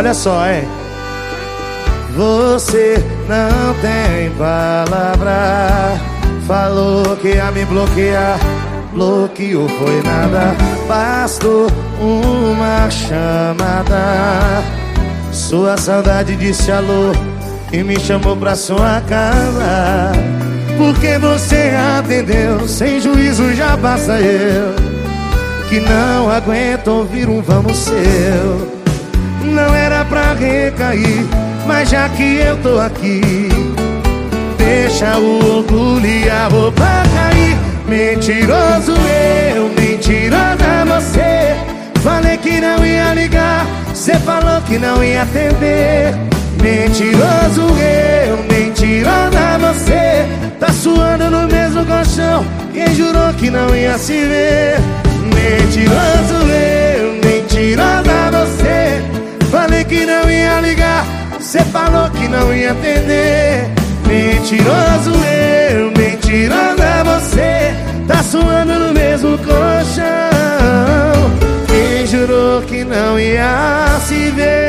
Olha só, hein? Você não tem palavra. Falou que ia me bloquear. Bloqueou foi nada. Bastou uma chamada. Sua saudade disse alô e me chamou pra sua casa. Porque você atendeu, sem juízo já basta eu. Que não aguento ouvir um vamos seu. Não era pra recair, mas já que eu tô aqui, deixa o orgulho e a roupa cair. Mentiroso eu, mentirosa você. Falei que não ia ligar, cê falou que não ia atender. Mentiroso eu, mentirosa você. Tá suando no mesmo colchão, quem jurou que não ia se ver. Mentiroso eu, ligar, cê falou que não ia atender. Mentiroso eu, mentirosa você. Tá suando no mesmo colchão. Quem jurou que não ia se ver?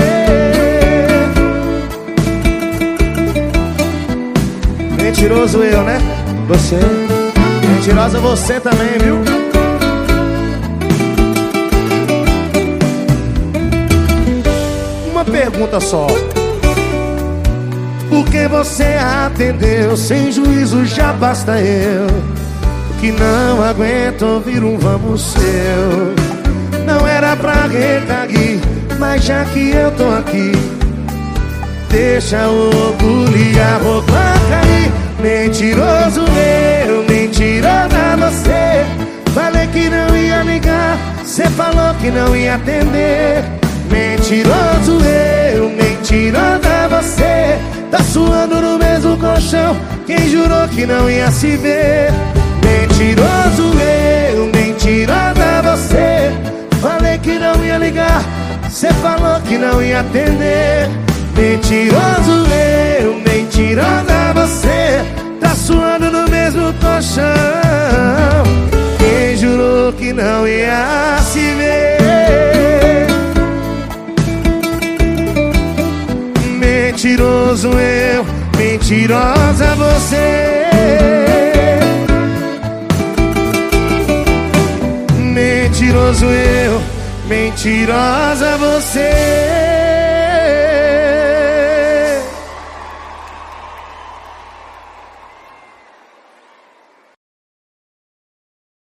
Mentiroso eu, né? Você. Mentirosa você também, viu? uma pergunta só. Por que você atendeu? Sem juízo já basta eu. Que não aguento ouvir um vamos seu. Não era pra recair, mas já que eu tô aqui, deixa o orgulho e a roupa cair. Mentiroso eu, mentirosa você. Falei que não ia ligar, cê falou que não ia atender. Mentiroso eu, mentirosa você Tá suando no mesmo colchão. Quem jurou que não ia se ver? Mentiroso eu, mentirosa você. Falei que não ia ligar Cê falou que não ia atender. Mentiroso eu, mentirosa você. Tá suando no mesmo colchão. Quem jurou que não ia se ver Mentiroso eu, mentirosa você. Mentiroso eu, mentirosa você